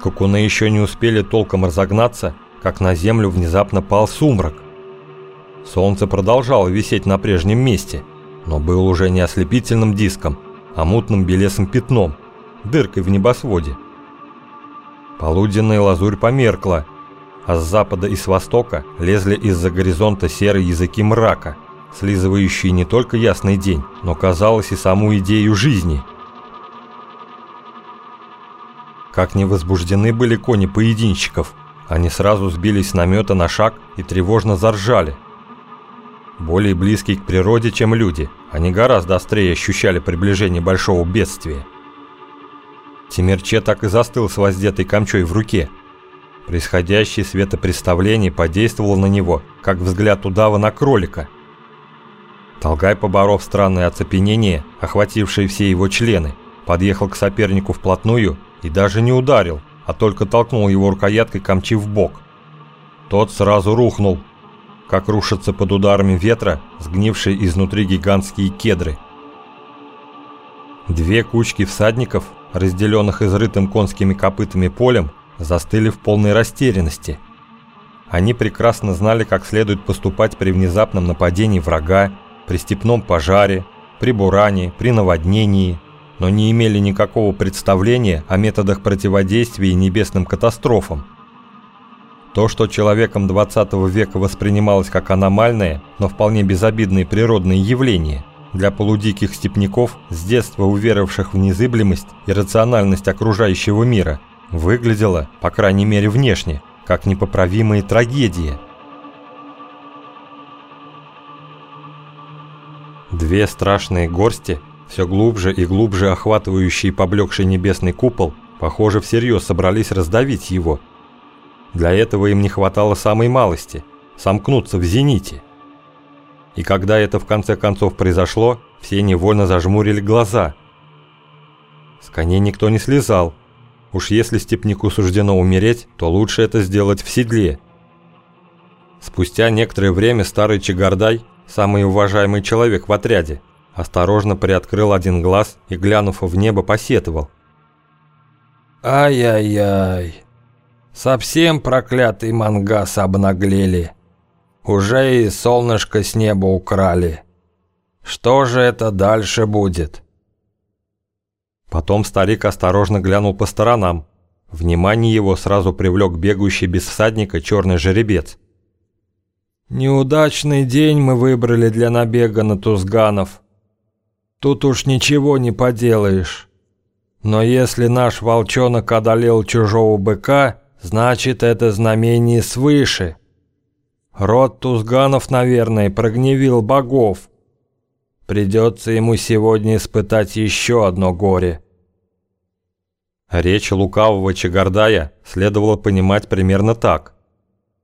Скакуны еще не успели толком разогнаться, как на землю внезапно пал сумрак. Солнце продолжало висеть на прежнем месте, но был уже не ослепительным диском, а мутным белесым пятном, дыркой в небосводе. Полуденная лазурь померкла, а с запада и с востока лезли из-за горизонта серые языки мрака, слизывающие не только ясный день, но, казалось, и саму идею жизни. Как не возбуждены были кони поединщиков, они сразу сбились с намета на шаг и тревожно заржали. Более близкие к природе, чем люди, они гораздо острее ощущали приближение большого бедствия. Тимирче так и застыл с воздетой камчой в руке. Происходящее светопредставление подействовало на него, как взгляд удава на кролика. Толгай, поборов странное оцепенение, охватившее все его члены, подъехал к сопернику вплотную и даже не ударил, а только толкнул его рукояткой камчи в бок. Тот сразу рухнул, как рушатся под ударами ветра сгнившие изнутри гигантские кедры. Две кучки всадников разделенных изрытым конскими копытами полем, застыли в полной растерянности. Они прекрасно знали, как следует поступать при внезапном нападении врага, при степном пожаре, при буране, при наводнении, но не имели никакого представления о методах противодействия небесным катастрофам. То, что человеком 20 века воспринималось как аномальное, но вполне безобидное природное явление – для полудиких степняков, с детства уверовавших в незыблемость и рациональность окружающего мира, выглядело, по крайней мере внешне, как непоправимая трагедия. Две страшные горсти, все глубже и глубже охватывающие поблекший небесный купол, похоже, всерьез собрались раздавить его. Для этого им не хватало самой малости – сомкнуться в зените – и когда это в конце концов произошло, все невольно зажмурили глаза. С коней никто не слезал. Уж если степнику суждено умереть, то лучше это сделать в седле. Спустя некоторое время старый Чагардай, самый уважаемый человек в отряде, осторожно приоткрыл один глаз и, глянув в небо, посетовал. «Ай-яй-яй, совсем проклятый мангас обнаглели». Уже и солнышко с неба украли. Что же это дальше будет?» Потом старик осторожно глянул по сторонам. Внимание его сразу привлек бегущий без всадника черный жеребец. «Неудачный день мы выбрали для набега на Тузганов. Тут уж ничего не поделаешь. Но если наш волчонок одолел чужого быка, значит это знамение свыше». Род Тузганов, наверное, прогневил богов. Придется ему сегодня испытать еще одно горе. Речь лукавого Чагардая следовало понимать примерно так.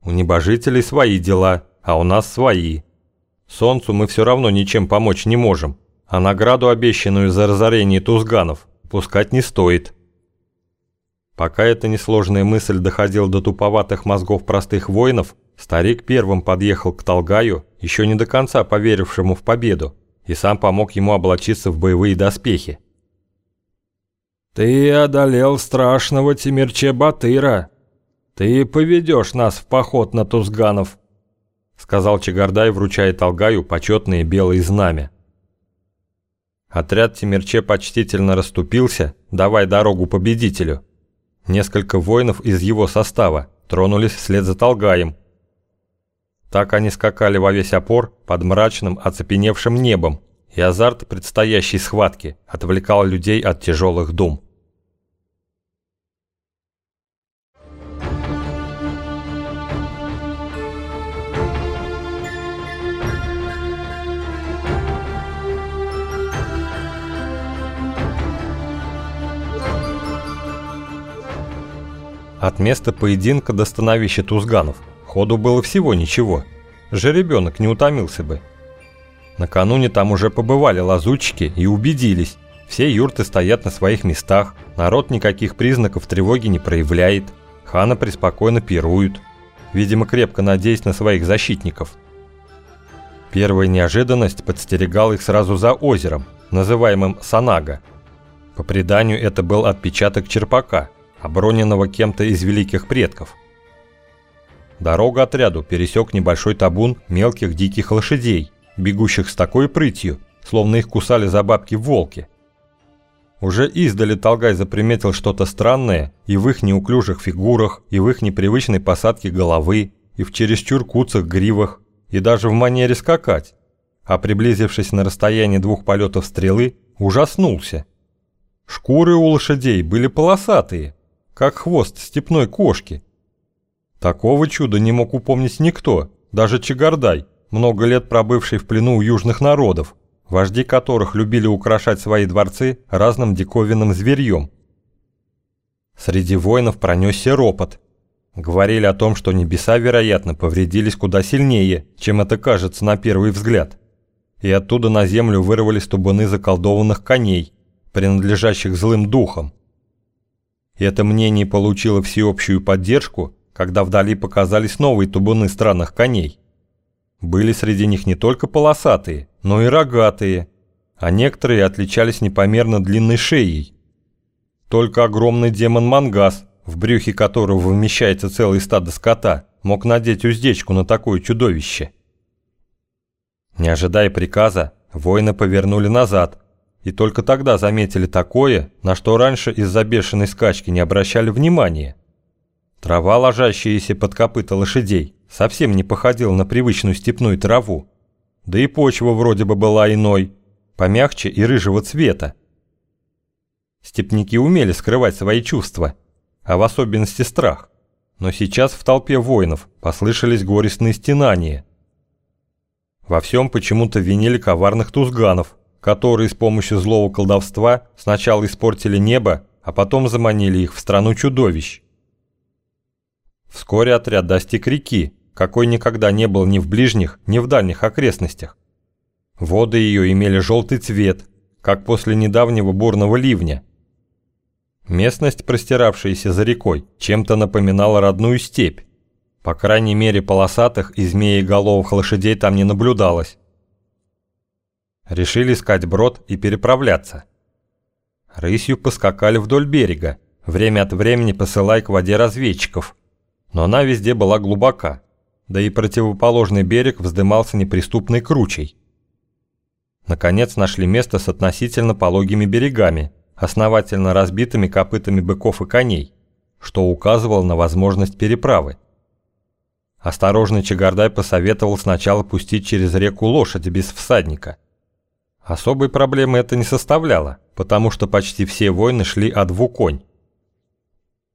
У небожителей свои дела, а у нас свои. Солнцу мы все равно ничем помочь не можем, а награду, обещанную за разорение Тузганов, пускать не стоит. Пока эта несложная мысль доходила до туповатых мозгов простых воинов, Старик первым подъехал к Толгаю, еще не до конца поверившему в победу, и сам помог ему облачиться в боевые доспехи. «Ты одолел страшного Тимирче Батыра. Ты поведешь нас в поход на Тузганов», сказал Чагардай, вручая Толгаю почетные белые знамя. Отряд Тимирче почтительно расступился, давая дорогу победителю. Несколько воинов из его состава тронулись вслед за Толгаем, так они скакали во весь опор под мрачным, оцепеневшим небом, и азарт предстоящей схватки отвлекал людей от тяжелых дум. От места поединка до становища Тузганов – Ходу было всего ничего. Жеребенок не утомился бы. Накануне там уже побывали лазутчики и убедились. Все юрты стоят на своих местах, народ никаких признаков тревоги не проявляет, хана преспокойно пируют, видимо крепко надеясь на своих защитников. Первая неожиданность подстерегала их сразу за озером, называемым Санага. По преданию это был отпечаток черпака, оброненного кем-то из великих предков. Дорога отряду пересек небольшой табун мелких диких лошадей, бегущих с такой прытью, словно их кусали за бабки волки. Уже издали Толгай заприметил что-то странное и в их неуклюжих фигурах, и в их непривычной посадке головы, и в чересчур куцах гривах, и даже в манере скакать. А приблизившись на расстояние двух полетов стрелы, ужаснулся. Шкуры у лошадей были полосатые, как хвост степной кошки. Такого чуда не мог упомнить никто, даже Чагардай, много лет пробывший в плену у южных народов, вожди которых любили украшать свои дворцы разным диковинным зверьем. Среди воинов пронесся ропот. Говорили о том, что небеса, вероятно, повредились куда сильнее, чем это кажется на первый взгляд. И оттуда на землю вырвались тубаны заколдованных коней, принадлежащих злым духам. И это мнение получило всеобщую поддержку, когда вдали показались новые тубаны странных коней. Были среди них не только полосатые, но и рогатые, а некоторые отличались непомерно длинной шеей. Только огромный демон Мангас, в брюхе которого вмещается целый стадо скота, мог надеть уздечку на такое чудовище. Не ожидая приказа, воины повернули назад, и только тогда заметили такое, на что раньше из-за бешеной скачки не обращали внимания. Трава, ложащаяся под копыта лошадей, совсем не походила на привычную степную траву. Да и почва вроде бы была иной, помягче и рыжего цвета. Степники умели скрывать свои чувства, а в особенности страх. Но сейчас в толпе воинов послышались горестные стенания. Во всем почему-то винили коварных тузганов, которые с помощью злого колдовства сначала испортили небо, а потом заманили их в страну чудовищ. Вскоре отряд достиг реки, какой никогда не был ни в ближних, ни в дальних окрестностях. Воды ее имели желтый цвет, как после недавнего бурного ливня. Местность, простиравшаяся за рекой, чем-то напоминала родную степь. По крайней мере, полосатых и змееголовых лошадей там не наблюдалось. Решили искать брод и переправляться. Рысью поскакали вдоль берега, время от времени посылая к воде разведчиков – но она везде была глубока, да и противоположный берег вздымался неприступной кручей. Наконец нашли место с относительно пологими берегами, основательно разбитыми копытами быков и коней, что указывало на возможность переправы. Осторожный Чагардай посоветовал сначала пустить через реку лошадь без всадника. Особой проблемы это не составляло, потому что почти все воины шли о двух конь.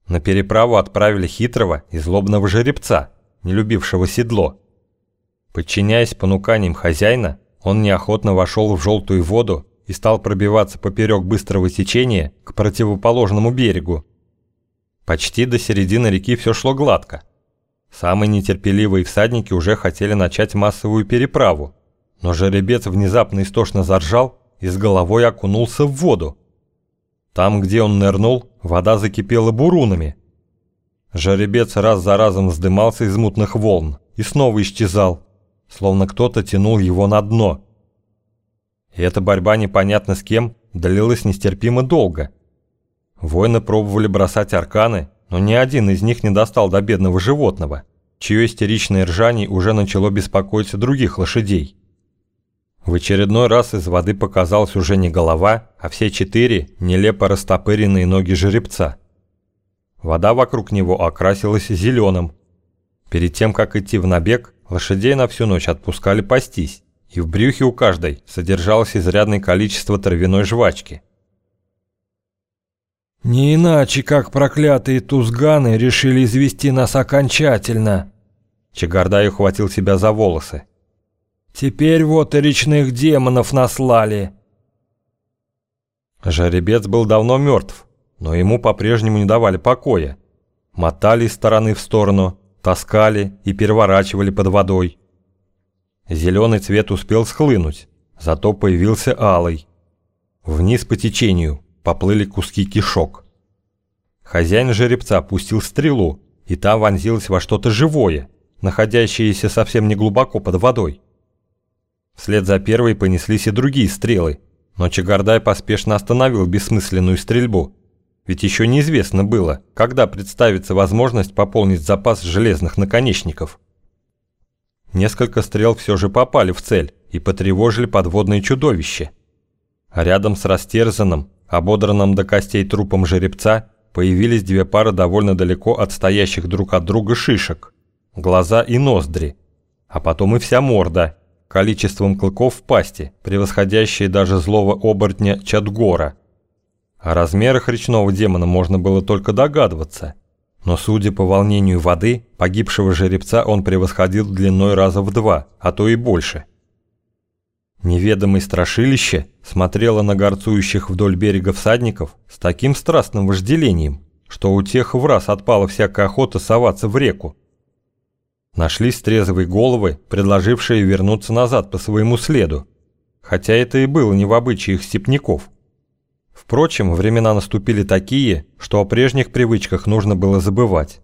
На переправу отправили хитрого и злобного жеребца, не любившего седло. Подчиняясь понуканиям хозяина, он неохотно вошел в желтую воду и стал пробиваться поперек быстрого течения к противоположному берегу. Почти до середины реки все шло гладко. Самые нетерпеливые всадники уже хотели начать массовую переправу, но жеребец внезапно истошно заржал и с головой окунулся в воду. Там, где он нырнул, вода закипела бурунами. Жеребец раз за разом вздымался из мутных волн и снова исчезал, словно кто-то тянул его на дно. И эта борьба непонятно с кем длилась нестерпимо долго. Воины пробовали бросать арканы, но ни один из них не достал до бедного животного, чье истеричное ржание уже начало беспокоить других лошадей. В очередной раз из воды показалась уже не голова, а все четыре нелепо растопыренные ноги жеребца. Вода вокруг него окрасилась зеленым. Перед тем, как идти в набег, лошадей на всю ночь отпускали пастись, и в брюхе у каждой содержалось изрядное количество травяной жвачки. «Не иначе, как проклятые тузганы решили извести нас окончательно!» Чагардай ухватил себя за волосы. Теперь вот и речных демонов наслали. Жеребец был давно мертв, но ему по-прежнему не давали покоя. Мотали из стороны в сторону, таскали и переворачивали под водой. Зеленый цвет успел схлынуть, зато появился алый. Вниз по течению поплыли куски кишок. Хозяин жеребца пустил стрелу, и та вонзилась во что-то живое, находящееся совсем не глубоко под водой. Вслед за первой понеслись и другие стрелы, но Чагардай поспешно остановил бессмысленную стрельбу. ведь еще неизвестно было, когда представится возможность пополнить запас железных наконечников. Несколько стрел все же попали в цель и потревожили подводное чудовище. А рядом с растерзанным, ободранным до костей трупом жеребца появились две пары довольно далеко отстоящих друг от друга шишек, глаза и ноздри, а потом и вся морда, количеством клыков в пасти, превосходящие даже злого оборотня Чадгора. О размерах речного демона можно было только догадываться, но судя по волнению воды, погибшего жеребца он превосходил длиной раза в два, а то и больше. Неведомое страшилище смотрело на горцующих вдоль берега всадников с таким страстным вожделением, что у тех в раз отпала всякая охота соваться в реку. Нашлись трезвые головы, предложившие вернуться назад по своему следу, хотя это и было не в обычаях степняков. Впрочем, времена наступили такие, что о прежних привычках нужно было забывать.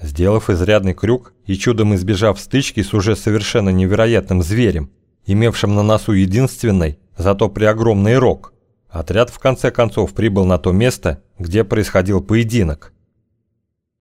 Сделав изрядный крюк и чудом избежав стычки с уже совершенно невероятным зверем, имевшим на носу единственный, зато преогромный рог, отряд в конце концов прибыл на то место, где происходил поединок –